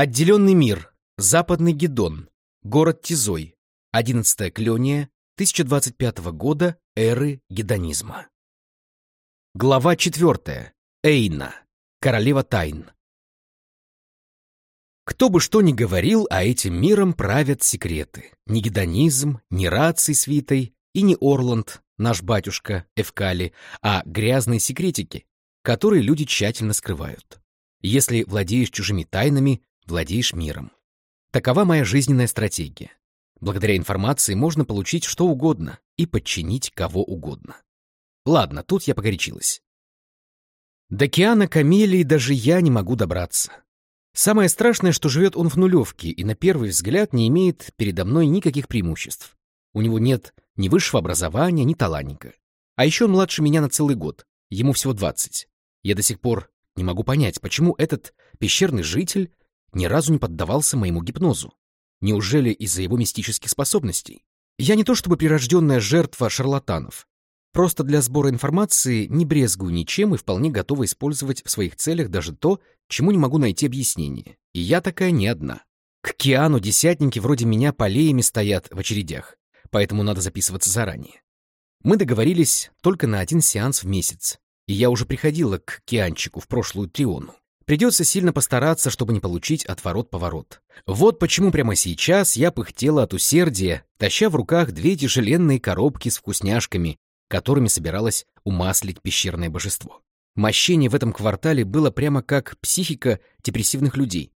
Отделенный мир. Западный Гедон. Город Тизой. 11 Клёния 1025 года эры гедонизма. Глава 4. Эйна. Королева тайн. Кто бы что ни говорил, а этим миром правят секреты. Ни гедонизм, ни раций свитой и не Орланд, наш батюшка Эвкали, а грязные секретики, которые люди тщательно скрывают. Если владеешь чужими тайнами, владеешь миром. Такова моя жизненная стратегия. Благодаря информации можно получить что угодно и подчинить кого угодно. Ладно, тут я погорячилась. До океана Камелии даже я не могу добраться. Самое страшное, что живет он в нулевке и на первый взгляд не имеет передо мной никаких преимуществ. У него нет ни высшего образования, ни таланника. А еще он младше меня на целый год, ему всего 20. Я до сих пор не могу понять, почему этот пещерный житель ни разу не поддавался моему гипнозу. Неужели из-за его мистических способностей? Я не то чтобы прирожденная жертва шарлатанов. Просто для сбора информации не брезгую ничем и вполне готова использовать в своих целях даже то, чему не могу найти объяснение. И я такая не одна. К Киану десятники вроде меня полеями стоят в очередях, поэтому надо записываться заранее. Мы договорились только на один сеанс в месяц, и я уже приходила к Кианчику в прошлую Триону. Придется сильно постараться, чтобы не получить отворот-поворот. Вот почему прямо сейчас я пыхтела от усердия, таща в руках две тяжеленные коробки с вкусняшками, которыми собиралась умаслить пещерное божество. Мощение в этом квартале было прямо как психика депрессивных людей.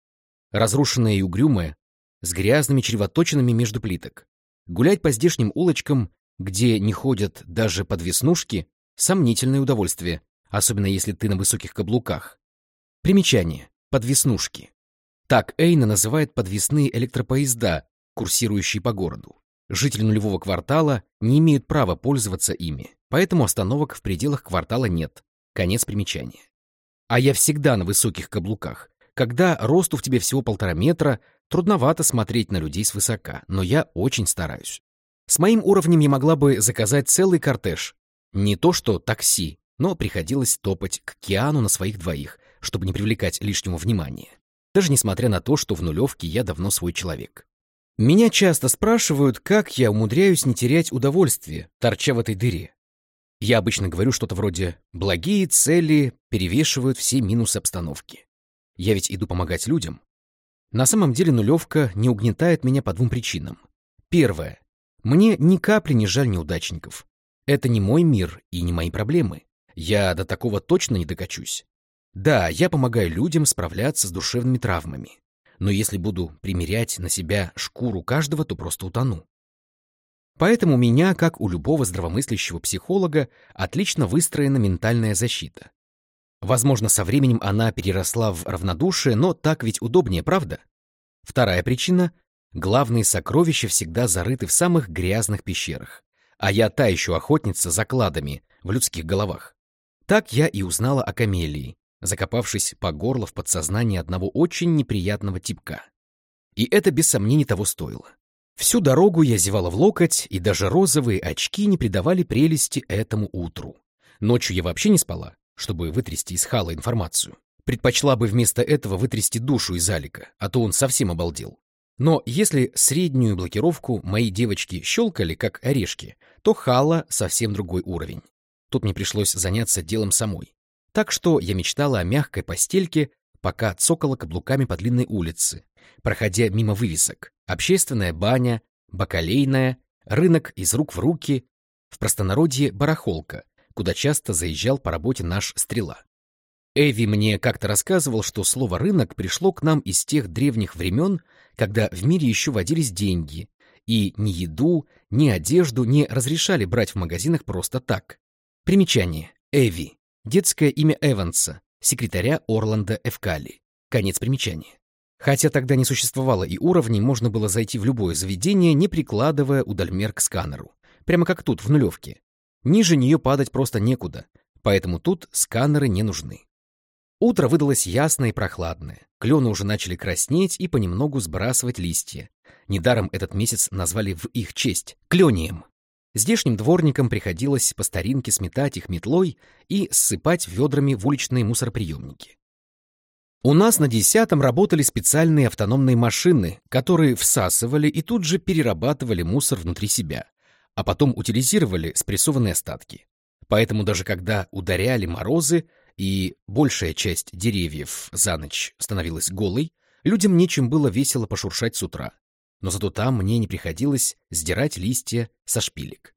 Разрушенная и угрюмая, с грязными чревоточинами между плиток. Гулять по здешним улочкам, где не ходят даже подвеснушки, сомнительное удовольствие, особенно если ты на высоких каблуках. Примечание. Подвеснушки. Так Эйна называет подвесные электропоезда, курсирующие по городу. Жители нулевого квартала не имеют права пользоваться ими, поэтому остановок в пределах квартала нет. Конец примечания. А я всегда на высоких каблуках. Когда росту в тебе всего полтора метра, трудновато смотреть на людей свысока, но я очень стараюсь. С моим уровнем я могла бы заказать целый кортеж. Не то что такси, но приходилось топать к Киану на своих двоих, чтобы не привлекать лишнего внимания. Даже несмотря на то, что в нулевке я давно свой человек. Меня часто спрашивают, как я умудряюсь не терять удовольствие, торча в этой дыре. Я обычно говорю что-то вроде «благие цели перевешивают все минусы обстановки». Я ведь иду помогать людям. На самом деле нулевка не угнетает меня по двум причинам. Первое. Мне ни капли не жаль неудачников. Это не мой мир и не мои проблемы. Я до такого точно не докачусь. Да, я помогаю людям справляться с душевными травмами. Но если буду примерять на себя шкуру каждого, то просто утону. Поэтому у меня, как у любого здравомыслящего психолога, отлично выстроена ментальная защита. Возможно, со временем она переросла в равнодушие, но так ведь удобнее, правда? Вторая причина — главные сокровища всегда зарыты в самых грязных пещерах, а я та еще охотница за кладами в людских головах. Так я и узнала о камелии, закопавшись по горло в подсознании одного очень неприятного типка. И это без сомнений того стоило. Всю дорогу я зевала в локоть, и даже розовые очки не придавали прелести этому утру. Ночью я вообще не спала, чтобы вытрясти из Хала информацию. Предпочла бы вместо этого вытрясти душу из Алика, а то он совсем обалдел. Но если среднюю блокировку мои девочки щелкали, как орешки, то Хала совсем другой уровень. Тут мне пришлось заняться делом самой. Так что я мечтала о мягкой постельке, пока цокала каблуками по длинной улице, проходя мимо вывесок. Общественная баня, бакалейная, рынок из рук в руки, в простонародье барахолка, куда часто заезжал по работе наш стрела. Эви мне как-то рассказывал, что слово «рынок» пришло к нам из тех древних времен, когда в мире еще водились деньги, и ни еду, ни одежду не разрешали брать в магазинах просто так. Примечание. Эви. Детское имя Эванса, секретаря Орланда Эвкали. Конец примечания. Хотя тогда не существовало и уровней, можно было зайти в любое заведение, не прикладывая удальмер к сканеру. Прямо как тут, в нулевке. Ниже нее падать просто некуда, поэтому тут сканеры не нужны. Утро выдалось ясное и прохладное. Клены уже начали краснеть и понемногу сбрасывать листья. Недаром этот месяц назвали в их честь — клением. Здешним дворникам приходилось по старинке сметать их метлой и ссыпать ведрами в уличные мусороприемники. У нас на десятом работали специальные автономные машины, которые всасывали и тут же перерабатывали мусор внутри себя, а потом утилизировали спрессованные остатки. Поэтому даже когда ударяли морозы и большая часть деревьев за ночь становилась голой, людям нечем было весело пошуршать с утра. Но зато там мне не приходилось сдирать листья со шпилек.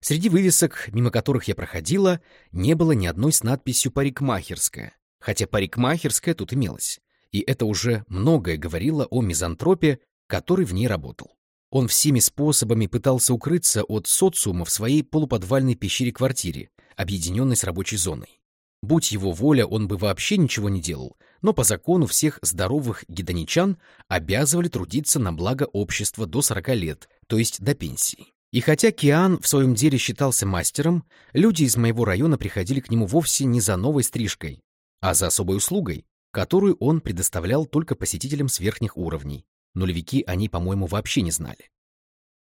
Среди вывесок, мимо которых я проходила, не было ни одной с надписью «Парикмахерская», хотя парикмахерская тут имелась, и это уже многое говорило о мизантропе, который в ней работал. Он всеми способами пытался укрыться от социума в своей полуподвальной пещере-квартире, объединенной с рабочей зоной. Будь его воля, он бы вообще ничего не делал, но по закону всех здоровых гедоничан обязывали трудиться на благо общества до 40 лет, то есть до пенсии. И хотя Киан в своем деле считался мастером, люди из моего района приходили к нему вовсе не за новой стрижкой, а за особой услугой, которую он предоставлял только посетителям с верхних уровней. Нулевики они, по-моему, вообще не знали.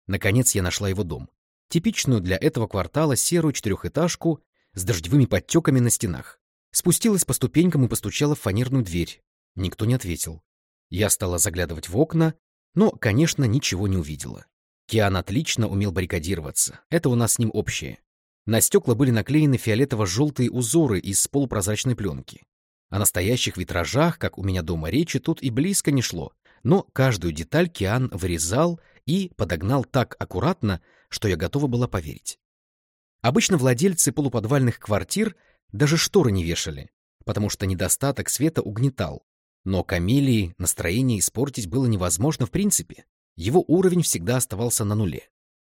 Наконец я нашла его дом. Типичную для этого квартала серую четырехэтажку с дождевыми подтеками на стенах. Спустилась по ступенькам и постучала в фанерную дверь. Никто не ответил. Я стала заглядывать в окна, но, конечно, ничего не увидела. Киан отлично умел баррикадироваться. Это у нас с ним общее. На стекла были наклеены фиолетово-желтые узоры из полупрозрачной пленки. О настоящих витражах, как у меня дома, речи тут и близко не шло, но каждую деталь Киан вырезал и подогнал так аккуратно, что я готова была поверить. Обычно владельцы полуподвальных квартир даже шторы не вешали, потому что недостаток света угнетал. Но Камелии настроение испортить было невозможно в принципе. Его уровень всегда оставался на нуле.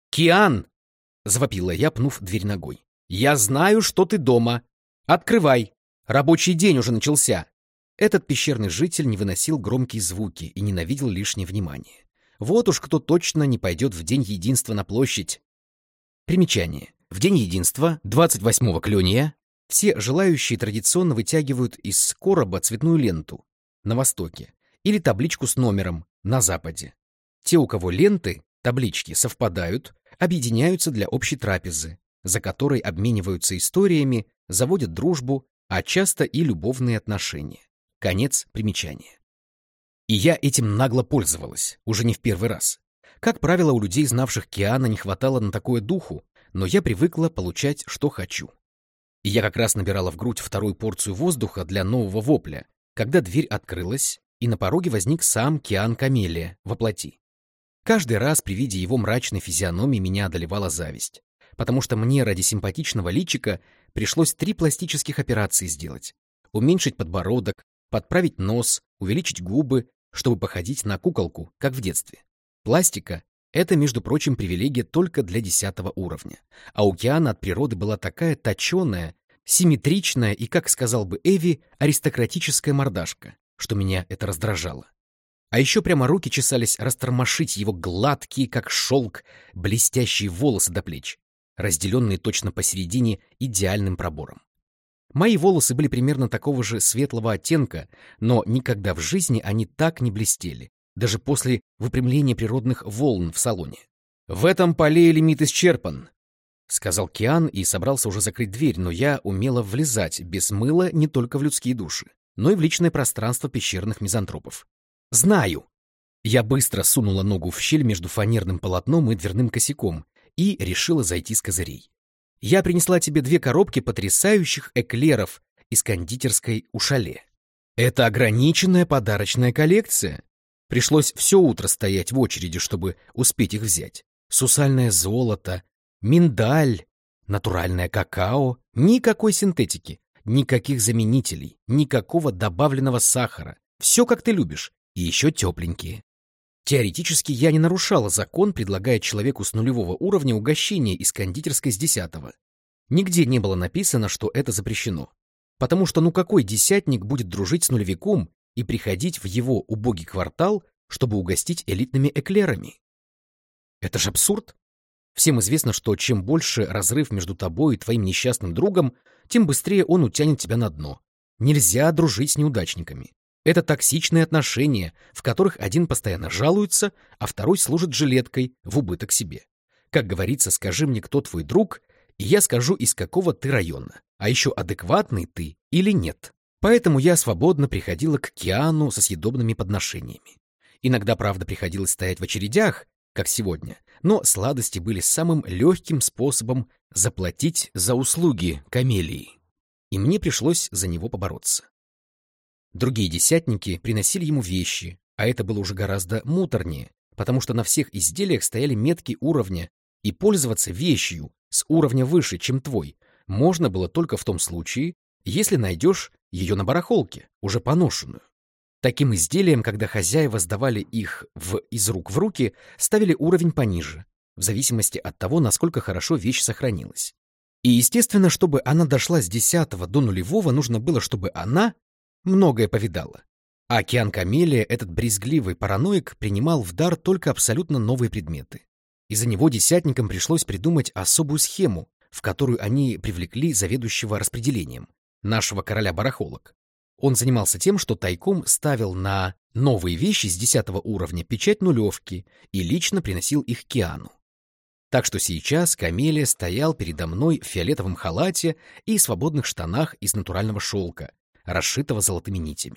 «Киан!» — завопила я, пнув дверь ногой. «Я знаю, что ты дома. Открывай. Рабочий день уже начался». Этот пещерный житель не выносил громкие звуки и ненавидел лишнее внимание. Вот уж кто точно не пойдет в День Единства на площадь. Примечание. В День Единства, 28-го клюния, все желающие традиционно вытягивают из короба цветную ленту на востоке или табличку с номером на западе. Те, у кого ленты, таблички совпадают, объединяются для общей трапезы, за которой обмениваются историями, заводят дружбу, а часто и любовные отношения. Конец примечания. И я этим нагло пользовалась, уже не в первый раз. Как правило, у людей, знавших Киана, не хватало на такое духу, но я привыкла получать, что хочу. И я как раз набирала в грудь вторую порцию воздуха для нового вопля, когда дверь открылась, и на пороге возник сам Киан Камелия воплоти. Каждый раз при виде его мрачной физиономии меня одолевала зависть, потому что мне ради симпатичного личика пришлось три пластических операции сделать. Уменьшить подбородок, подправить нос, увеличить губы, чтобы походить на куколку, как в детстве. Пластика — это, между прочим, привилегия только для десятого уровня. А у Киана от природы была такая точеная, симметричная и, как сказал бы Эви, аристократическая мордашка, что меня это раздражало. А еще прямо руки чесались растормошить его гладкие, как шелк, блестящие волосы до плеч, разделенные точно посередине идеальным пробором. Мои волосы были примерно такого же светлого оттенка, но никогда в жизни они так не блестели, даже после выпрямления природных волн в салоне. «В этом поле лимит исчерпан», — сказал Киан и собрался уже закрыть дверь, но я умела влезать без мыла не только в людские души, но и в личное пространство пещерных мизантропов. Знаю. Я быстро сунула ногу в щель между фанерным полотном и дверным косяком и решила зайти с козырей. Я принесла тебе две коробки потрясающих эклеров из кондитерской у шале. Это ограниченная подарочная коллекция. Пришлось все утро стоять в очереди, чтобы успеть их взять. Сусальное золото, миндаль, натуральное какао, никакой синтетики, никаких заменителей, никакого добавленного сахара. Все как ты любишь и еще тепленькие. Теоретически я не нарушала закон, предлагая человеку с нулевого уровня угощение из кондитерской с десятого. Нигде не было написано, что это запрещено. Потому что ну какой десятник будет дружить с нулевиком и приходить в его убогий квартал, чтобы угостить элитными эклерами? Это ж абсурд. Всем известно, что чем больше разрыв между тобой и твоим несчастным другом, тем быстрее он утянет тебя на дно. Нельзя дружить с неудачниками. Это токсичные отношения, в которых один постоянно жалуется, а второй служит жилеткой в убыток себе. Как говорится, скажи мне, кто твой друг, и я скажу, из какого ты района, а еще адекватный ты или нет. Поэтому я свободно приходила к Киану со съедобными подношениями. Иногда, правда, приходилось стоять в очередях, как сегодня, но сладости были самым легким способом заплатить за услуги камелии, и мне пришлось за него побороться. Другие десятники приносили ему вещи, а это было уже гораздо муторнее, потому что на всех изделиях стояли метки уровня, и пользоваться вещью с уровня выше, чем твой, можно было только в том случае, если найдешь ее на барахолке, уже поношенную. Таким изделиям, когда хозяева сдавали их в, из рук в руки, ставили уровень пониже, в зависимости от того, насколько хорошо вещь сохранилась. И, естественно, чтобы она дошла с десятого до нулевого, нужно было, чтобы она многое повидала. А океан Камелия, этот брезгливый параноик, принимал в дар только абсолютно новые предметы. Из-за него десятникам пришлось придумать особую схему, в которую они привлекли заведующего распределением, нашего короля барахолок. Он занимался тем, что тайком ставил на новые вещи с десятого уровня печать нулевки и лично приносил их Киану. Так что сейчас Камелия стоял передо мной в фиолетовом халате и свободных штанах из натурального шелка, расшитого золотыми нитями.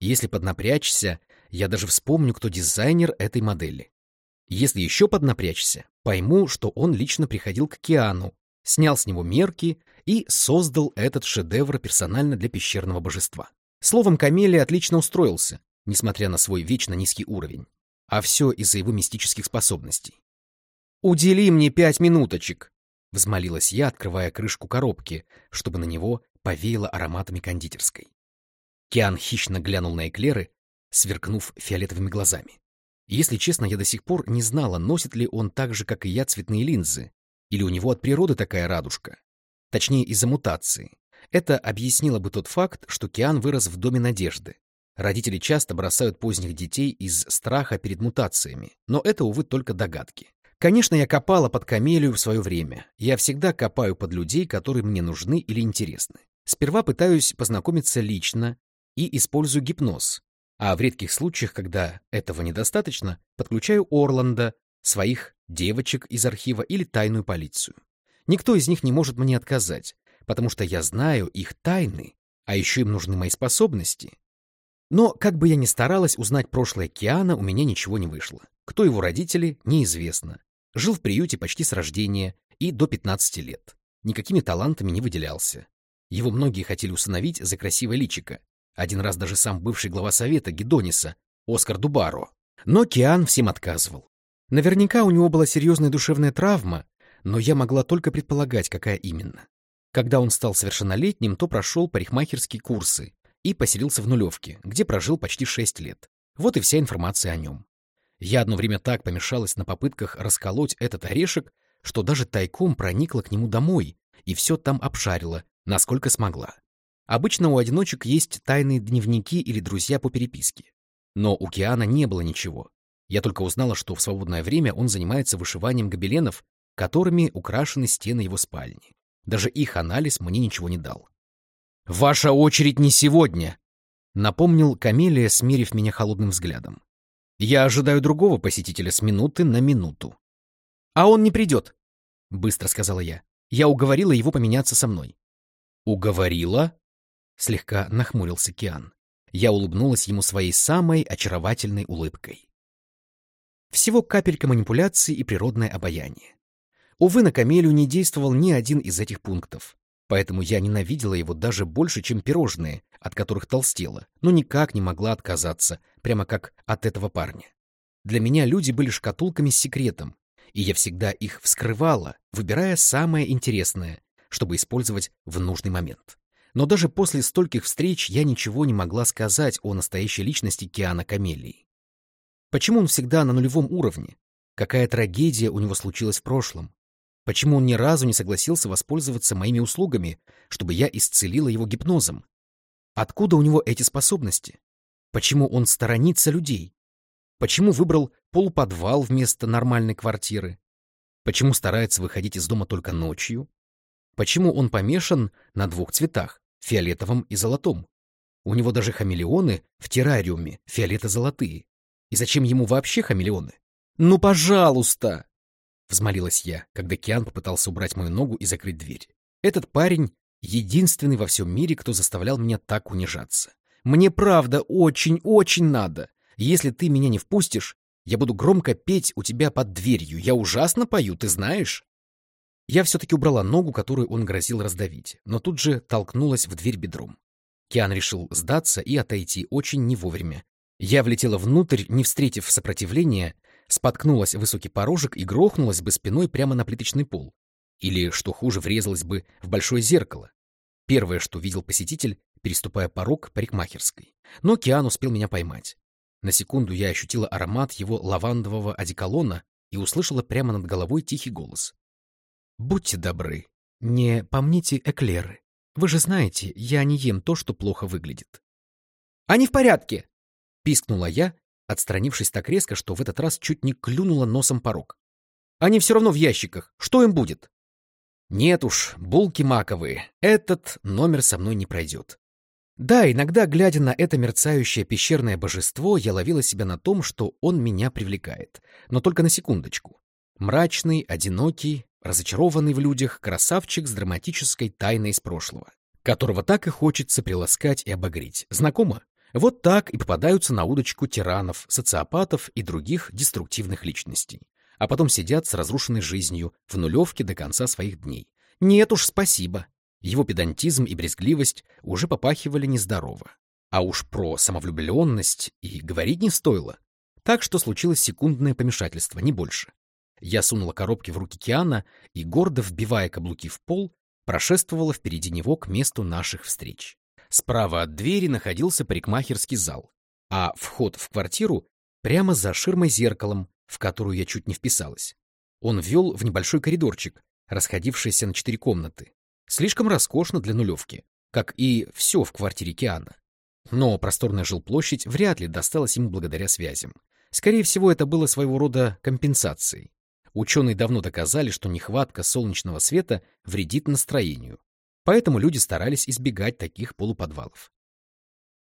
Если поднапрячься, я даже вспомню, кто дизайнер этой модели. Если еще поднапрячься, пойму, что он лично приходил к Киану, снял с него мерки и создал этот шедевр персонально для пещерного божества. Словом, Камелия отлично устроился, несмотря на свой вечно низкий уровень. А все из-за его мистических способностей. «Удели мне пять минуточек!» — взмолилась я, открывая крышку коробки, чтобы на него повеяло ароматами кондитерской. Киан хищно глянул на эклеры, сверкнув фиолетовыми глазами. Если честно, я до сих пор не знала, носит ли он так же, как и я, цветные линзы, или у него от природы такая радужка. Точнее, из-за мутации. Это объяснило бы тот факт, что Киан вырос в доме надежды. Родители часто бросают поздних детей из страха перед мутациями, но это, увы, только догадки. Конечно, я копала под камелию в свое время. Я всегда копаю под людей, которые мне нужны или интересны. Сперва пытаюсь познакомиться лично и использую гипноз, а в редких случаях, когда этого недостаточно, подключаю Орланда, своих девочек из архива или тайную полицию. Никто из них не может мне отказать, потому что я знаю их тайны, а еще им нужны мои способности. Но, как бы я ни старалась узнать прошлое Киана, у меня ничего не вышло. Кто его родители, неизвестно. Жил в приюте почти с рождения и до 15 лет. Никакими талантами не выделялся. Его многие хотели усыновить за красивое личико. Один раз даже сам бывший глава совета Гедониса, Оскар Дубаро. Но Киан всем отказывал. Наверняка у него была серьезная душевная травма, но я могла только предполагать, какая именно. Когда он стал совершеннолетним, то прошел парикмахерские курсы и поселился в нулевке, где прожил почти шесть лет. Вот и вся информация о нем. Я одно время так помешалась на попытках расколоть этот орешек, что даже тайком проникла к нему домой и все там обшарила, насколько смогла. Обычно у одиночек есть тайные дневники или друзья по переписке. Но у Киана не было ничего. Я только узнала, что в свободное время он занимается вышиванием гобеленов, которыми украшены стены его спальни. Даже их анализ мне ничего не дал. «Ваша очередь не сегодня!» — напомнил Камелия, смирив меня холодным взглядом. Я ожидаю другого посетителя с минуты на минуту. — А он не придет, — быстро сказала я. Я уговорила его поменяться со мной. — Уговорила? — слегка нахмурился Киан. Я улыбнулась ему своей самой очаровательной улыбкой. Всего капелька манипуляции и природное обаяние. Увы, на Камелю не действовал ни один из этих пунктов, поэтому я ненавидела его даже больше, чем пирожные, от которых толстела, но никак не могла отказаться, прямо как от этого парня. Для меня люди были шкатулками с секретом, и я всегда их вскрывала, выбирая самое интересное, чтобы использовать в нужный момент. Но даже после стольких встреч я ничего не могла сказать о настоящей личности Киана Камелии. Почему он всегда на нулевом уровне? Какая трагедия у него случилась в прошлом? Почему он ни разу не согласился воспользоваться моими услугами, чтобы я исцелила его гипнозом? Откуда у него эти способности? Почему он сторонится людей? Почему выбрал полуподвал вместо нормальной квартиры? Почему старается выходить из дома только ночью? Почему он помешан на двух цветах, фиолетовом и золотом? У него даже хамелеоны в террариуме фиолето-золотые. И зачем ему вообще хамелеоны? «Ну, пожалуйста!» — взмолилась я, когда Киан попытался убрать мою ногу и закрыть дверь. Этот парень Единственный во всем мире, кто заставлял меня так унижаться. Мне правда очень-очень надо. Если ты меня не впустишь, я буду громко петь у тебя под дверью. Я ужасно пою, ты знаешь? Я все-таки убрала ногу, которую он грозил раздавить, но тут же толкнулась в дверь бедром. Киан решил сдаться и отойти очень не вовремя. Я влетела внутрь, не встретив сопротивления, споткнулась высокий порожек и грохнулась бы спиной прямо на плиточный пол. Или, что хуже, врезалась бы в большое зеркало. Первое, что видел посетитель, переступая порог парикмахерской. Но Киан успел меня поймать. На секунду я ощутила аромат его лавандового одеколона и услышала прямо над головой тихий голос. «Будьте добры, не помните эклеры. Вы же знаете, я не ем то, что плохо выглядит». «Они в порядке!» — пискнула я, отстранившись так резко, что в этот раз чуть не клюнула носом порог. «Они все равно в ящиках. Что им будет?» «Нет уж, булки маковые. Этот номер со мной не пройдет. Да, иногда, глядя на это мерцающее пещерное божество, я ловила себя на том, что он меня привлекает. Но только на секундочку. Мрачный, одинокий, разочарованный в людях красавчик с драматической тайной из прошлого, которого так и хочется приласкать и обогреть. Знакомо? Вот так и попадаются на удочку тиранов, социопатов и других деструктивных личностей. А потом сидят с разрушенной жизнью в нулевке до конца своих дней. Нет уж, спасибо. Его педантизм и брезгливость уже попахивали нездорово. А уж про самовлюбленность и говорить не стоило. Так что случилось секундное помешательство, не больше. Я сунула коробки в руки Киана и, гордо вбивая каблуки в пол, прошествовала впереди него к месту наших встреч. Справа от двери находился парикмахерский зал, а вход в квартиру прямо за ширмой-зеркалом, в которую я чуть не вписалась. Он вел в небольшой коридорчик, расходившийся на четыре комнаты. Слишком роскошно для нулевки, как и все в квартире Киана. Но просторная жилплощадь вряд ли досталась ему благодаря связям. Скорее всего, это было своего рода компенсацией. Ученые давно доказали, что нехватка солнечного света вредит настроению, поэтому люди старались избегать таких полуподвалов.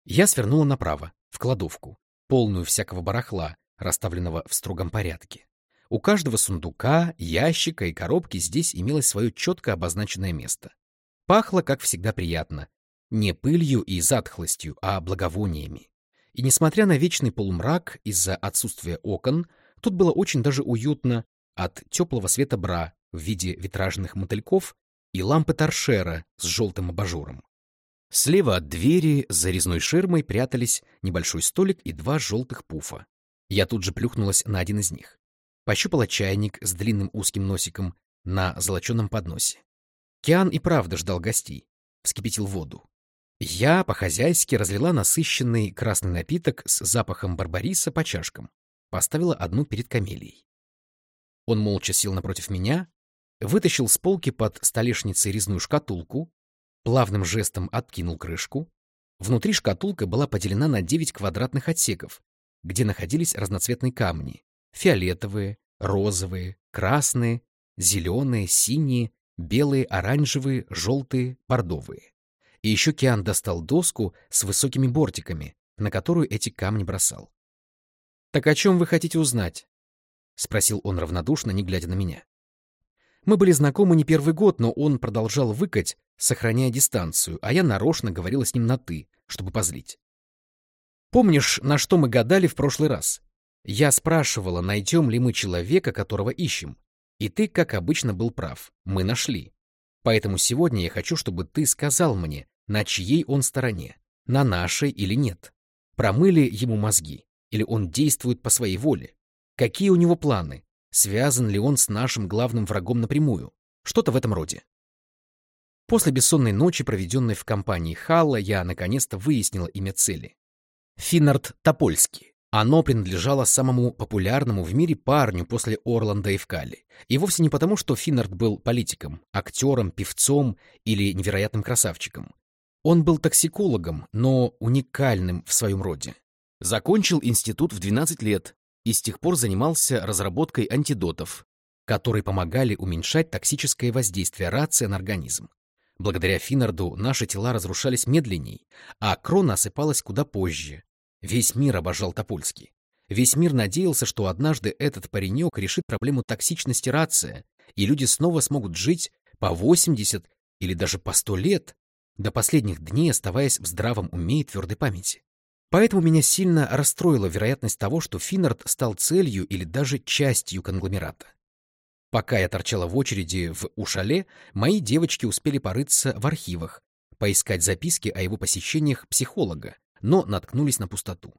Я свернула направо, в кладовку, полную всякого барахла, расставленного в строгом порядке. У каждого сундука, ящика и коробки здесь имелось свое четко обозначенное место. Пахло, как всегда, приятно. Не пылью и затхлостью, а благовониями. И несмотря на вечный полумрак из-за отсутствия окон, тут было очень даже уютно от теплого света бра в виде витражных мотыльков и лампы торшера с желтым абажуром. Слева от двери за резной ширмой прятались небольшой столик и два желтых пуфа. Я тут же плюхнулась на один из них пощупала чайник с длинным узким носиком на золоченом подносе. Киан и правда ждал гостей, вскипятил воду. Я по-хозяйски разлила насыщенный красный напиток с запахом барбариса по чашкам, поставила одну перед камелией. Он молча сел напротив меня, вытащил с полки под столешницей резную шкатулку, плавным жестом откинул крышку. Внутри шкатулка была поделена на девять квадратных отсеков, где находились разноцветные камни, фиолетовые, розовые, красные, зеленые, синие, белые, оранжевые, желтые, бордовые. И еще Киан достал доску с высокими бортиками, на которую эти камни бросал. «Так о чем вы хотите узнать?» — спросил он равнодушно, не глядя на меня. Мы были знакомы не первый год, но он продолжал выкать, сохраняя дистанцию, а я нарочно говорила с ним на «ты», чтобы позлить. «Помнишь, на что мы гадали в прошлый раз?» Я спрашивала, найдем ли мы человека, которого ищем. И ты, как обычно, был прав. Мы нашли. Поэтому сегодня я хочу, чтобы ты сказал мне, на чьей он стороне, на нашей или нет. Промыли ему мозги, или он действует по своей воле? Какие у него планы? Связан ли он с нашим главным врагом напрямую? Что-то в этом роде. После бессонной ночи, проведенной в компании Халла, я наконец-то выяснила имя цели. Финнард Топольский. Оно принадлежало самому популярному в мире парню после Орланда и Вкали. И вовсе не потому, что Финнард был политиком, актером, певцом или невероятным красавчиком. Он был токсикологом, но уникальным в своем роде. Закончил институт в 12 лет и с тех пор занимался разработкой антидотов, которые помогали уменьшать токсическое воздействие рация на организм. Благодаря Финнарду наши тела разрушались медленней, а крона осыпалась куда позже, Весь мир обожал Топольский. Весь мир надеялся, что однажды этот паренек решит проблему токсичности рация, и люди снова смогут жить по 80 или даже по сто лет, до последних дней оставаясь в здравом уме и твердой памяти. Поэтому меня сильно расстроила вероятность того, что Финнард стал целью или даже частью конгломерата. Пока я торчала в очереди в Ушале, мои девочки успели порыться в архивах, поискать записки о его посещениях психолога, но наткнулись на пустоту.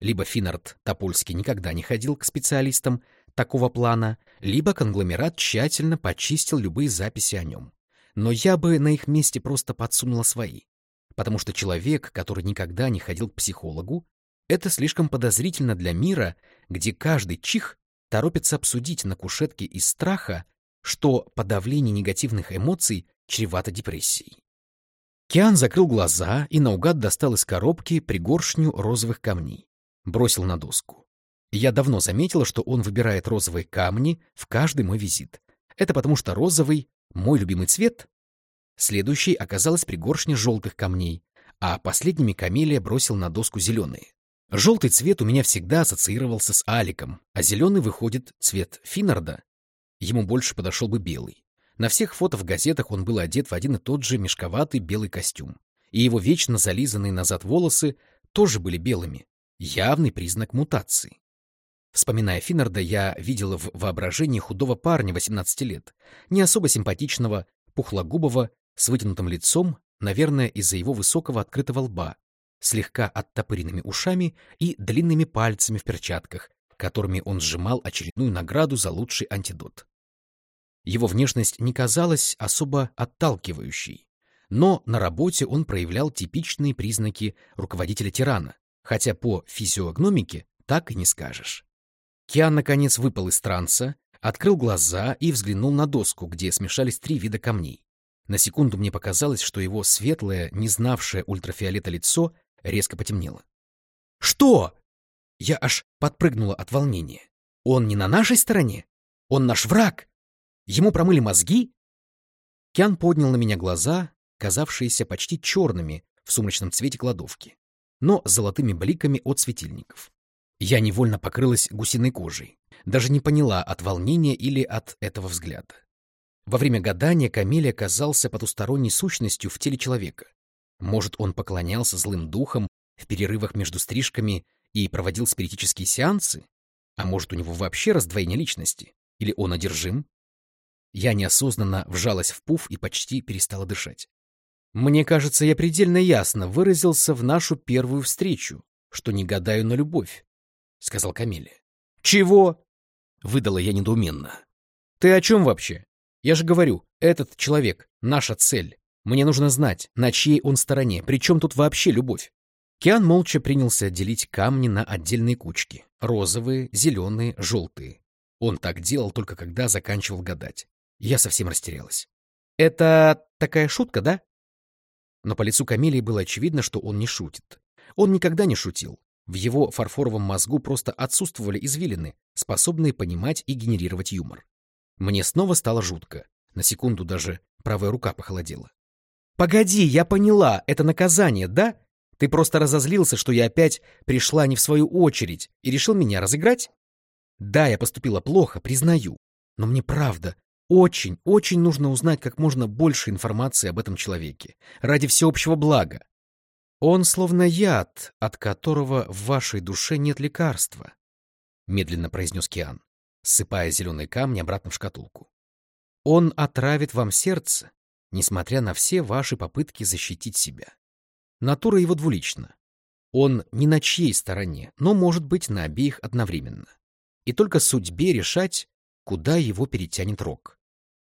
Либо Финнард Топольский никогда не ходил к специалистам такого плана, либо конгломерат тщательно почистил любые записи о нем. Но я бы на их месте просто подсунула свои. Потому что человек, который никогда не ходил к психологу, это слишком подозрительно для мира, где каждый чих торопится обсудить на кушетке из страха, что подавление негативных эмоций чревато депрессией. Киан закрыл глаза и наугад достал из коробки пригоршню розовых камней. Бросил на доску. Я давно заметила, что он выбирает розовые камни в каждый мой визит. Это потому что розовый — мой любимый цвет. Следующей оказалась пригоршня желтых камней, а последними Камелия бросил на доску зеленые. Желтый цвет у меня всегда ассоциировался с Аликом, а зеленый выходит цвет Финнарда. Ему больше подошел бы белый. На всех фото в газетах он был одет в один и тот же мешковатый белый костюм, и его вечно зализанные назад волосы тоже были белыми. Явный признак мутации. Вспоминая Финнарда, я видела в воображении худого парня 18 лет, не особо симпатичного, пухлогубого, с вытянутым лицом, наверное, из-за его высокого открытого лба, слегка оттопыренными ушами и длинными пальцами в перчатках, которыми он сжимал очередную награду за лучший антидот. Его внешность не казалась особо отталкивающей, но на работе он проявлял типичные признаки руководителя-тирана, хотя по физиогномике так и не скажешь. Киан, наконец, выпал из транса, открыл глаза и взглянул на доску, где смешались три вида камней. На секунду мне показалось, что его светлое, не знавшее ультрафиолета лицо резко потемнело. «Что?» Я аж подпрыгнула от волнения. «Он не на нашей стороне? Он наш враг? Ему промыли мозги?» Киан поднял на меня глаза, казавшиеся почти черными в сумрачном цвете кладовки, но золотыми бликами от светильников. Я невольно покрылась гусиной кожей, даже не поняла от волнения или от этого взгляда. Во время гадания Камиль оказался потусторонней сущностью в теле человека. Может, он поклонялся злым духам в перерывах между стрижками и проводил спиритические сеансы? А может, у него вообще раздвоение личности? Или он одержим? Я неосознанно вжалась в пуф и почти перестала дышать. Мне кажется, я предельно ясно выразился в нашу первую встречу, что не гадаю на любовь, — сказал Камилия. — Чего? — выдала я недоуменно. — Ты о чем вообще? Я же говорю, этот человек — наша цель. Мне нужно знать, на чьей он стороне, причем тут вообще любовь. Киан молча принялся делить камни на отдельные кучки. Розовые, зеленые, желтые. Он так делал только когда заканчивал гадать. Я совсем растерялась. «Это такая шутка, да?» Но по лицу Камелии было очевидно, что он не шутит. Он никогда не шутил. В его фарфоровом мозгу просто отсутствовали извилины, способные понимать и генерировать юмор. Мне снова стало жутко. На секунду даже правая рука похолодела. «Погоди, я поняла, это наказание, да? Ты просто разозлился, что я опять пришла не в свою очередь и решил меня разыграть? Да, я поступила плохо, признаю. Но мне правда очень, очень нужно узнать как можно больше информации об этом человеке. Ради всеобщего блага. Он словно яд, от которого в вашей душе нет лекарства, — медленно произнес Киан ссыпая зеленые камни обратно в шкатулку. Он отравит вам сердце, несмотря на все ваши попытки защитить себя. Натура его двулична. Он не на чьей стороне, но может быть на обеих одновременно. И только судьбе решать, куда его перетянет рог.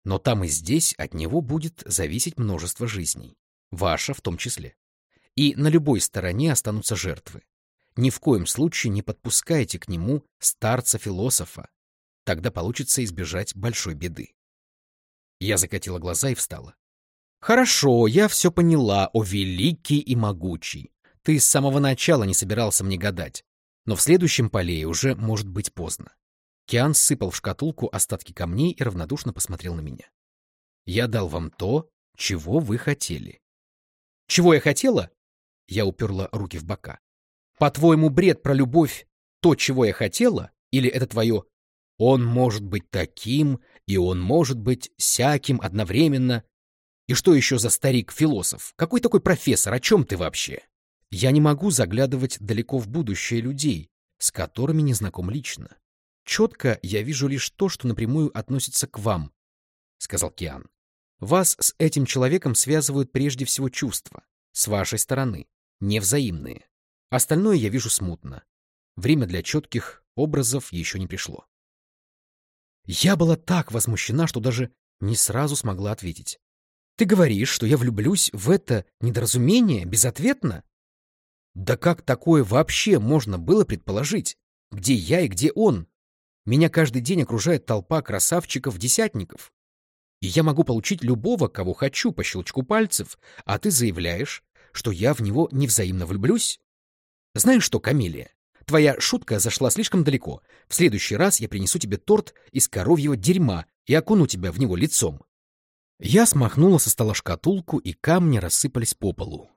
Но там и здесь от него будет зависеть множество жизней, ваша в том числе. И на любой стороне останутся жертвы. Ни в коем случае не подпускайте к нему старца-философа, Тогда получится избежать большой беды. Я закатила глаза и встала. «Хорошо, я все поняла, о великий и могучий. Ты с самого начала не собирался мне гадать, но в следующем поле уже может быть поздно». Киан сыпал в шкатулку остатки камней и равнодушно посмотрел на меня. «Я дал вам то, чего вы хотели». «Чего я хотела?» Я уперла руки в бока. «По-твоему, бред про любовь — то, чего я хотела? Или это твое он может быть таким, и он может быть всяким одновременно. И что еще за старик-философ? Какой такой профессор? О чем ты вообще? Я не могу заглядывать далеко в будущее людей, с которыми не знаком лично. Четко я вижу лишь то, что напрямую относится к вам, — сказал Киан. Вас с этим человеком связывают прежде всего чувства, с вашей стороны, невзаимные. Остальное я вижу смутно. Время для четких образов еще не пришло. Я была так возмущена, что даже не сразу смогла ответить. Ты говоришь, что я влюблюсь в это недоразумение безответно? Да как такое вообще можно было предположить? Где я и где он? Меня каждый день окружает толпа красавчиков-десятников. И я могу получить любого, кого хочу, по щелчку пальцев, а ты заявляешь, что я в него невзаимно влюблюсь? Знаешь что, Камелия, твоя шутка зашла слишком далеко. В следующий раз я принесу тебе торт из коровьего дерьма и окуну тебя в него лицом. Я смахнула со стола шкатулку, и камни рассыпались по полу.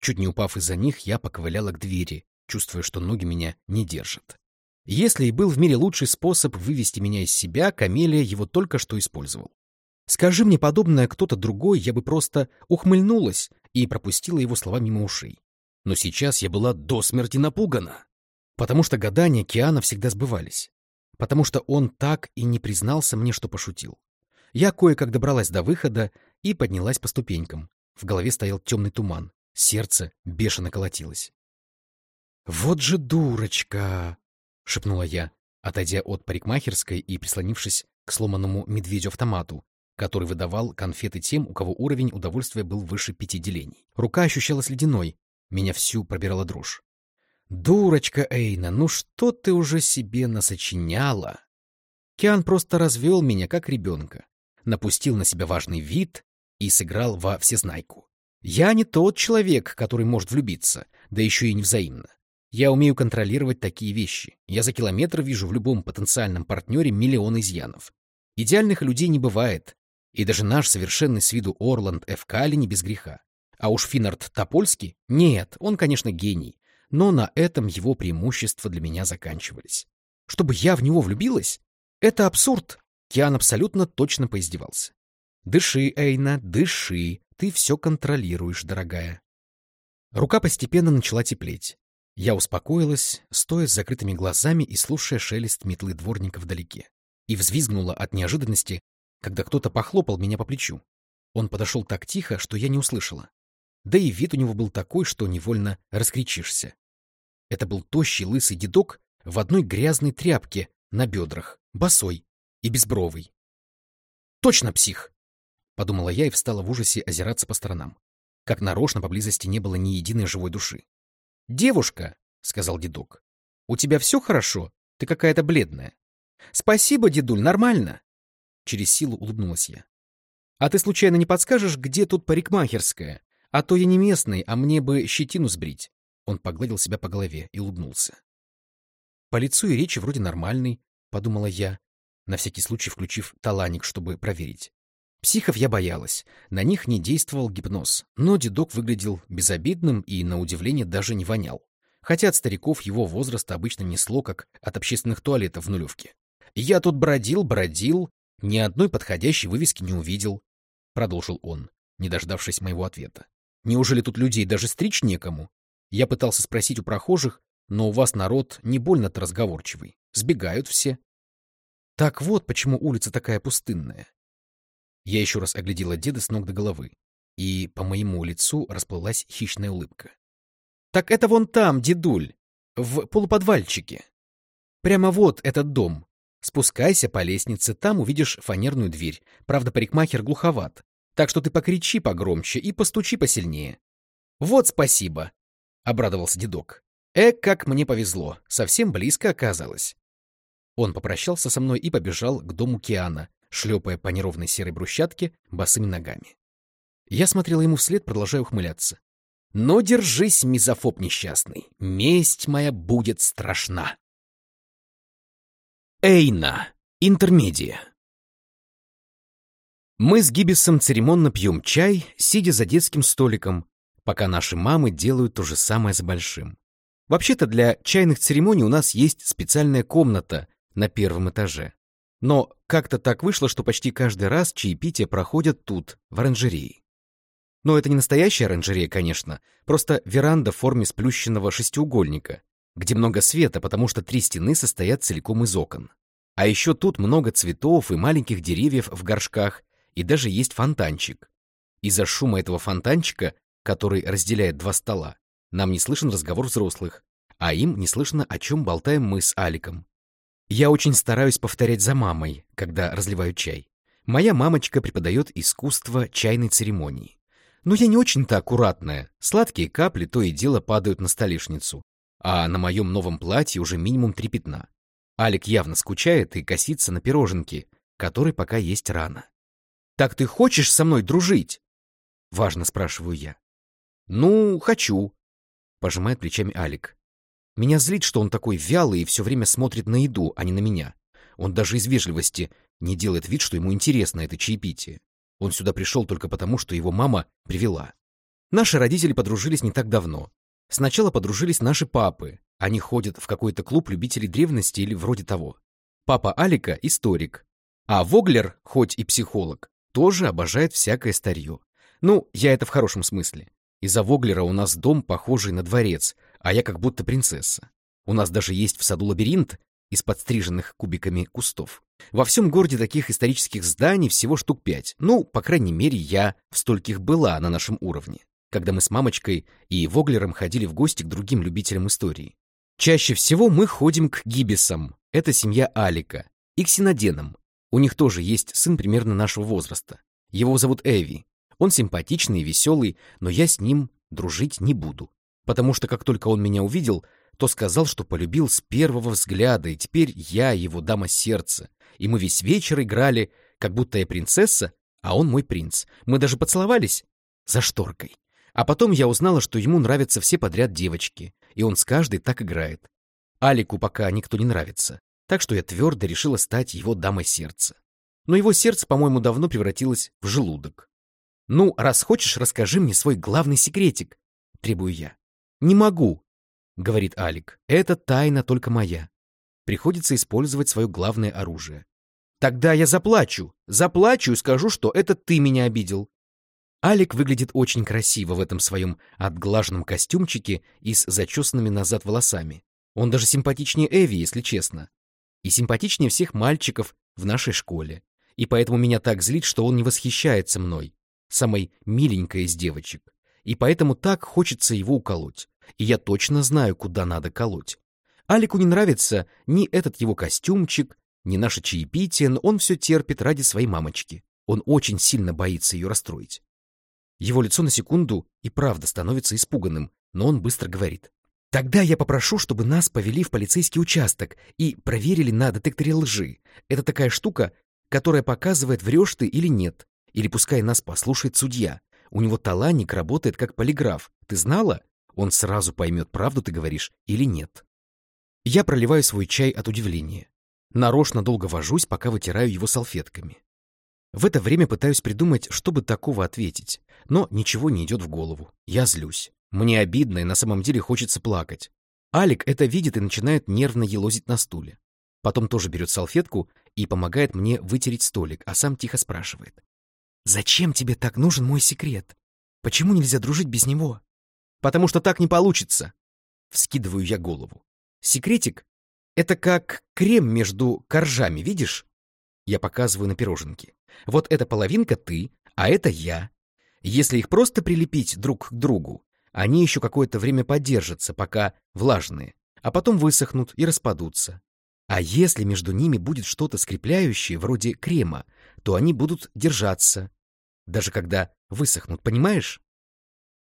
Чуть не упав из-за них, я поковыляла к двери, чувствуя, что ноги меня не держат. Если и был в мире лучший способ вывести меня из себя, Камелия его только что использовал. Скажи мне подобное кто-то другой, я бы просто ухмыльнулась и пропустила его слова мимо ушей. Но сейчас я была до смерти напугана, потому что гадания Киана всегда сбывались, потому что он так и не признался мне, что пошутил. Я кое-как добралась до выхода и поднялась по ступенькам. В голове стоял темный туман. Сердце бешено колотилось. «Вот же дурочка!» — шепнула я, отойдя от парикмахерской и прислонившись к сломанному медведю-автомату, который выдавал конфеты тем, у кого уровень удовольствия был выше пяти делений. Рука ощущалась ледяной, меня всю пробирала дрожь. «Дурочка, Эйна, ну что ты уже себе насочиняла?» Киан просто развел меня, как ребенка напустил на себя важный вид и сыграл во всезнайку. Я не тот человек, который может влюбиться, да еще и невзаимно. Я умею контролировать такие вещи. Я за километр вижу в любом потенциальном партнере миллион изъянов. Идеальных людей не бывает, и даже наш совершенный с виду Орланд Эвкали не без греха. А уж Финнард Топольский? Нет, он, конечно, гений, но на этом его преимущества для меня заканчивались. Чтобы я в него влюбилась? Это абсурд. Киан абсолютно точно поиздевался. «Дыши, Эйна, дыши, ты все контролируешь, дорогая». Рука постепенно начала теплеть. Я успокоилась, стоя с закрытыми глазами и слушая шелест метлы дворника вдалеке. И взвизгнула от неожиданности, когда кто-то похлопал меня по плечу. Он подошел так тихо, что я не услышала. Да и вид у него был такой, что невольно раскричишься. Это был тощий лысый дедок в одной грязной тряпке на бедрах, босой, и безбровый. «Точно псих!» — подумала я и встала в ужасе озираться по сторонам. Как нарочно поблизости не было ни единой живой души. «Девушка!» — сказал дедок. «У тебя все хорошо? Ты какая-то бледная». «Спасибо, дедуль, нормально!» Через силу улыбнулась я. «А ты случайно не подскажешь, где тут парикмахерская? А то я не местный, а мне бы щетину сбрить». Он погладил себя по голове и улыбнулся. «По лицу и речи вроде нормальный», — подумала я, на всякий случай включив таланик, чтобы проверить. Психов я боялась, на них не действовал гипноз, но дедок выглядел безобидным и, на удивление, даже не вонял. Хотя от стариков его возраста обычно несло, как от общественных туалетов в нулевке. «Я тут бродил, бродил, ни одной подходящей вывески не увидел», — продолжил он, не дождавшись моего ответа. «Неужели тут людей даже стричь некому? Я пытался спросить у прохожих, но у вас народ не больно-то разговорчивый. Сбегают все. Так вот, почему улица такая пустынная. Я еще раз оглядела деда с ног до головы, и по моему лицу расплылась хищная улыбка. «Так это вон там, дедуль, в полуподвальчике. Прямо вот этот дом. Спускайся по лестнице, там увидишь фанерную дверь. Правда, парикмахер глуховат, так что ты покричи погромче и постучи посильнее. Вот спасибо!» — обрадовался дедок. «Э, как мне повезло, совсем близко оказалось. Он попрощался со мной и побежал к дому Киана, шлепая по неровной серой брусчатке босыми ногами. Я смотрел ему вслед, продолжая ухмыляться. «Но держись, мизофоб несчастный, месть моя будет страшна!» Эйна. Интермедия. Мы с Гибисом церемонно пьем чай, сидя за детским столиком, пока наши мамы делают то же самое за большим. Вообще-то для чайных церемоний у нас есть специальная комната, на первом этаже. Но как-то так вышло, что почти каждый раз чаепития проходят тут, в оранжерее. Но это не настоящая оранжерея, конечно, просто веранда в форме сплющенного шестиугольника, где много света, потому что три стены состоят целиком из окон. А еще тут много цветов и маленьких деревьев в горшках, и даже есть фонтанчик. Из-за шума этого фонтанчика, который разделяет два стола, нам не слышен разговор взрослых, а им не слышно, о чем болтаем мы с Аликом. Я очень стараюсь повторять за мамой, когда разливаю чай. Моя мамочка преподает искусство чайной церемонии. Но я не очень-то аккуратная, сладкие капли то и дело падают на столешницу, а на моем новом платье уже минимум три пятна. Алик явно скучает и косится на пироженки, которой пока есть рано. «Так ты хочешь со мной дружить?» Важно спрашиваю я. «Ну, хочу», — пожимает плечами Алик. Меня злит, что он такой вялый и все время смотрит на еду, а не на меня. Он даже из вежливости не делает вид, что ему интересно это чаепитие. Он сюда пришел только потому, что его мама привела. Наши родители подружились не так давно. Сначала подружились наши папы. Они ходят в какой-то клуб любителей древности или вроде того. Папа Алика — историк. А Воглер, хоть и психолог, тоже обожает всякое старье. Ну, я это в хорошем смысле. Из-за Воглера у нас дом, похожий на дворец, а я как будто принцесса. У нас даже есть в саду лабиринт из подстриженных кубиками кустов. Во всем городе таких исторических зданий всего штук пять. Ну, по крайней мере, я в стольких была на нашем уровне когда мы с мамочкой и Воглером ходили в гости к другим любителям истории. Чаще всего мы ходим к гибисам, это семья Алика, и к синоденам. У них тоже есть сын примерно нашего возраста. Его зовут Эви. Он симпатичный и веселый, но я с ним дружить не буду. Потому что как только он меня увидел, то сказал, что полюбил с первого взгляда, и теперь я его дама сердца. И мы весь вечер играли, как будто я принцесса, а он мой принц. Мы даже поцеловались за шторкой. А потом я узнала, что ему нравятся все подряд девочки, и он с каждой так играет. Алику пока никто не нравится, так что я твердо решила стать его дамой сердца. Но его сердце, по-моему, давно превратилось в желудок. «Ну, раз хочешь, расскажи мне свой главный секретик», — требую я. «Не могу», — говорит Алик, — «это тайна только моя. Приходится использовать свое главное оружие. Тогда я заплачу, заплачу и скажу, что это ты меня обидел. Алик выглядит очень красиво в этом своем отглаженном костюмчике и с зачесанными назад волосами. Он даже симпатичнее Эви, если честно. И симпатичнее всех мальчиков в нашей школе. И поэтому меня так злит, что он не восхищается мной, самой миленькой из девочек. И поэтому так хочется его уколоть. И я точно знаю, куда надо колоть. Алику не нравится ни этот его костюмчик, ни наше чаепитие, но он все терпит ради своей мамочки. Он очень сильно боится ее расстроить. Его лицо на секунду и правда становится испуганным, но он быстро говорит. «Тогда я попрошу, чтобы нас повели в полицейский участок и проверили на детекторе лжи. Это такая штука, которая показывает, врешь ты или нет. Или пускай нас послушает судья. У него таланник работает как полиграф. Ты знала? Он сразу поймет, правду ты говоришь или нет». Я проливаю свой чай от удивления. Нарочно долго вожусь, пока вытираю его салфетками. В это время пытаюсь придумать, чтобы такого ответить, но ничего не идет в голову. Я злюсь. Мне обидно и на самом деле хочется плакать. Алик это видит и начинает нервно елозить на стуле. Потом тоже берет салфетку и помогает мне вытереть столик, а сам тихо спрашивает. «Зачем тебе так нужен мой секрет? Почему нельзя дружить без него?» «Потому что так не получится!» Вскидываю я голову. «Секретик — это как крем между коржами, видишь? Я показываю на пироженки. Вот эта половинка ты, а это я. Если их просто прилепить друг к другу, они еще какое-то время подержатся, пока влажные, а потом высохнут и распадутся. А если между ними будет что-то скрепляющее, вроде крема, то они будут держаться, даже когда высохнут, понимаешь?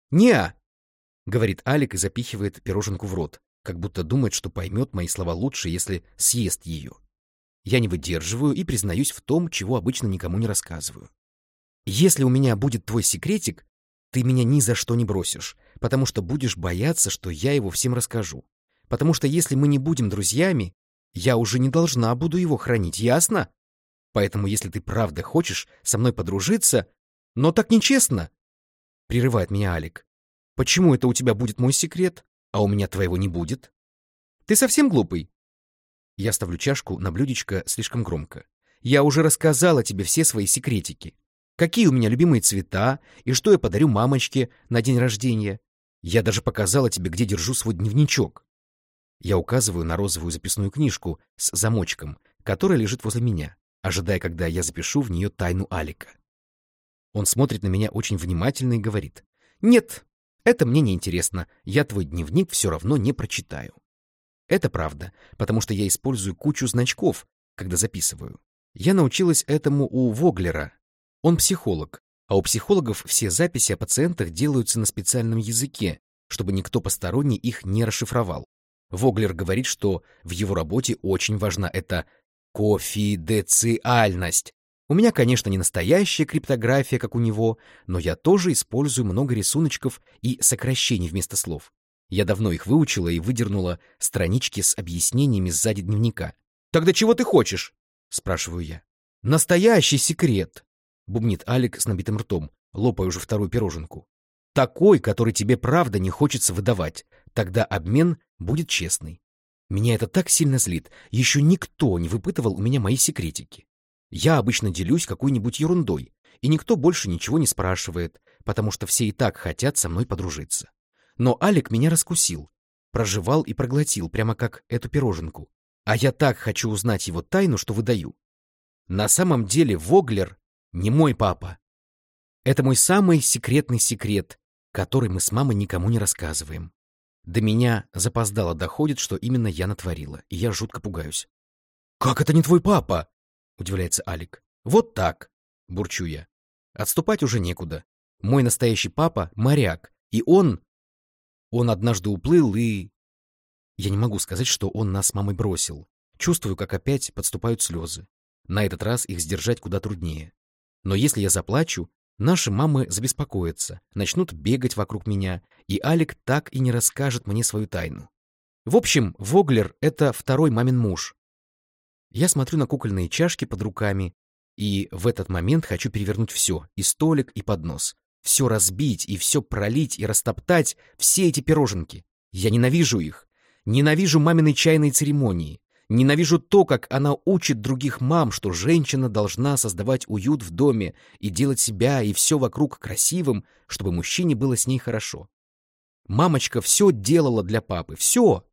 «Не-а!» говорит Алик и запихивает пироженку в рот, как будто думает, что поймет мои слова лучше, если съест ее. Я не выдерживаю и признаюсь в том, чего обычно никому не рассказываю. Если у меня будет твой секретик, ты меня ни за что не бросишь, потому что будешь бояться, что я его всем расскажу. Потому что если мы не будем друзьями, я уже не должна буду его хранить, ясно? Поэтому если ты правда хочешь со мной подружиться, но так нечестно, — прерывает меня Алик. Почему это у тебя будет мой секрет, а у меня твоего не будет? Ты совсем глупый? Я ставлю чашку на блюдечко слишком громко. Я уже рассказала тебе все свои секретики. какие у меня любимые цвета и что я подарю мамочке на день рождения. Я даже показала тебе, где держу свой дневничок. Я указываю на розовую записную книжку с замочком, которая лежит возле меня, ожидая, когда я запишу в нее тайну Алика. Он смотрит на меня очень внимательно и говорит. «Нет, это мне не интересно. Я твой дневник все равно не прочитаю». Это правда, потому что я использую кучу значков, когда записываю. Я научилась этому у Воглера. Он психолог, а у психологов все записи о пациентах делаются на специальном языке, чтобы никто посторонний их не расшифровал. Воглер говорит, что в его работе очень важна эта кофиденциальность. У меня, конечно, не настоящая криптография, как у него, но я тоже использую много рисуночков и сокращений вместо слов. Я давно их выучила и выдернула странички с объяснениями сзади дневника. «Тогда чего ты хочешь?» — спрашиваю я. «Настоящий секрет!» — бубнит Алик с набитым ртом, лопая уже вторую пироженку. «Такой, который тебе правда не хочется выдавать. Тогда обмен будет честный. Меня это так сильно злит. Еще никто не выпытывал у меня мои секретики. Я обычно делюсь какой-нибудь ерундой, и никто больше ничего не спрашивает, потому что все и так хотят со мной подружиться. Но Алик меня раскусил, проживал и проглотил, прямо как эту пироженку. А я так хочу узнать его тайну, что выдаю. На самом деле Воглер не мой папа. Это мой самый секретный секрет, который мы с мамой никому не рассказываем. До меня запоздало доходит, что именно я натворила, и я жутко пугаюсь. «Как это не твой папа?» — удивляется Алик. «Вот так!» — бурчу я. Отступать уже некуда. Мой настоящий папа — моряк, и он... Он однажды уплыл и... Я не могу сказать, что он нас с мамой бросил. Чувствую, как опять подступают слезы. На этот раз их сдержать куда труднее. Но если я заплачу, Наши мамы забеспокоятся, начнут бегать вокруг меня, и Алик так и не расскажет мне свою тайну. В общем, Воглер — это второй мамин муж. Я смотрю на кукольные чашки под руками, и в этот момент хочу перевернуть все, и столик, и поднос. Все разбить, и все пролить, и растоптать, все эти пироженки. Я ненавижу их. Ненавижу маминой чайной церемонии. Ненавижу то, как она учит других мам, что женщина должна создавать уют в доме и делать себя и все вокруг красивым, чтобы мужчине было с ней хорошо. Мамочка все делала для папы, все,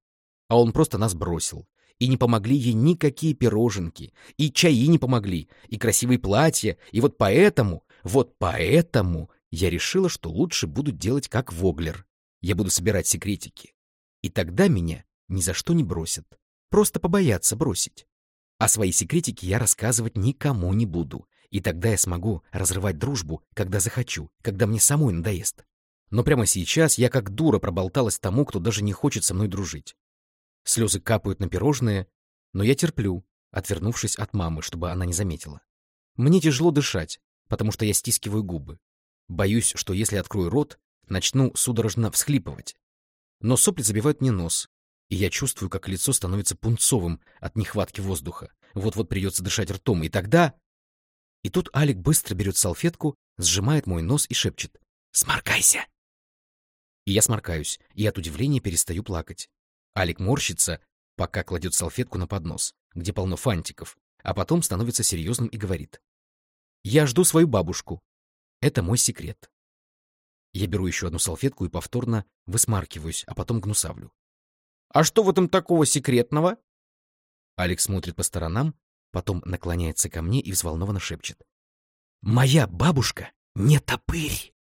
а он просто нас бросил. И не помогли ей никакие пироженки, и чаи не помогли, и красивые платья, и вот поэтому, вот поэтому я решила, что лучше буду делать как Воглер. Я буду собирать секретики. И тогда меня ни за что не бросят. Просто побояться бросить. А свои секретики я рассказывать никому не буду, и тогда я смогу разрывать дружбу, когда захочу, когда мне самой надоест. Но прямо сейчас я как дура проболталась тому, кто даже не хочет со мной дружить. Слезы капают на пирожные, но я терплю, отвернувшись от мамы, чтобы она не заметила. Мне тяжело дышать, потому что я стискиваю губы. Боюсь, что если открою рот, начну судорожно всхлипывать. Но сопли забивают мне нос, и я чувствую, как лицо становится пунцовым от нехватки воздуха. Вот-вот придется дышать ртом, и тогда... И тут Алик быстро берет салфетку, сжимает мой нос и шепчет «Сморкайся!». И я сморкаюсь, и от удивления перестаю плакать. Алик морщится, пока кладет салфетку на поднос, где полно фантиков, а потом становится серьезным и говорит «Я жду свою бабушку. Это мой секрет». Я беру еще одну салфетку и повторно высмаркиваюсь, а потом гнусавлю. А что в этом такого секретного? Алекс смотрит по сторонам, потом наклоняется ко мне и взволнованно шепчет. «Моя бабушка не топырь!»